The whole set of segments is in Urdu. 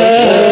جائے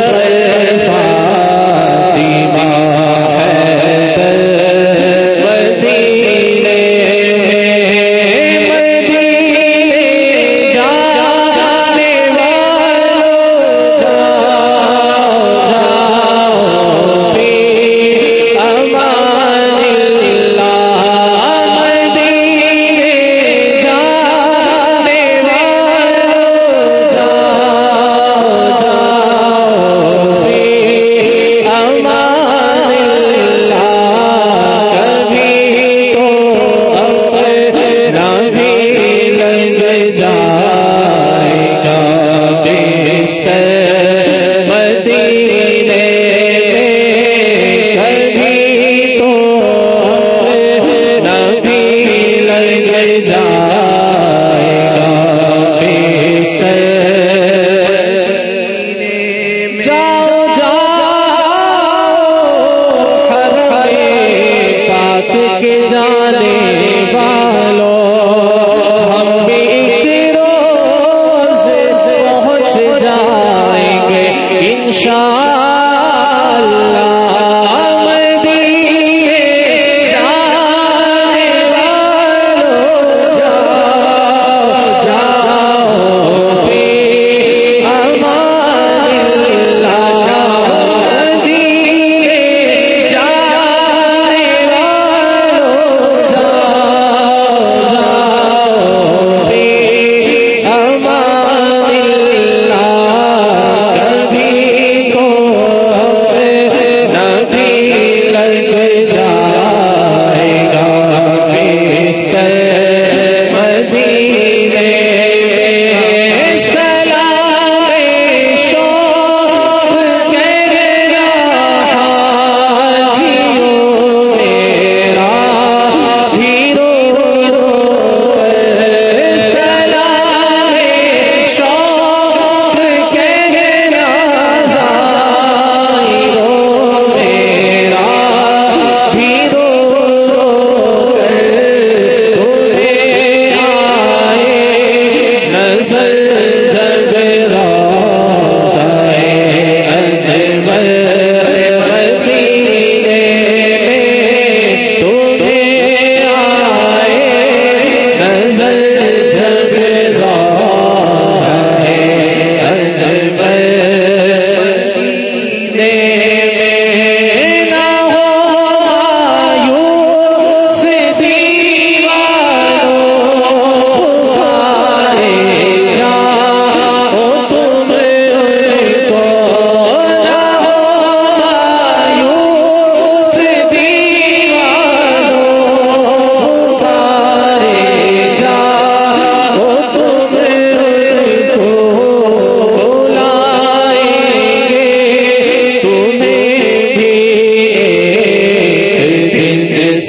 جانے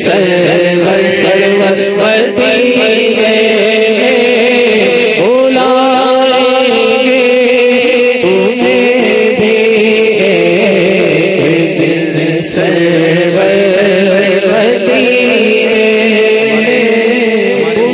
سرور دن سرور سرور مدینے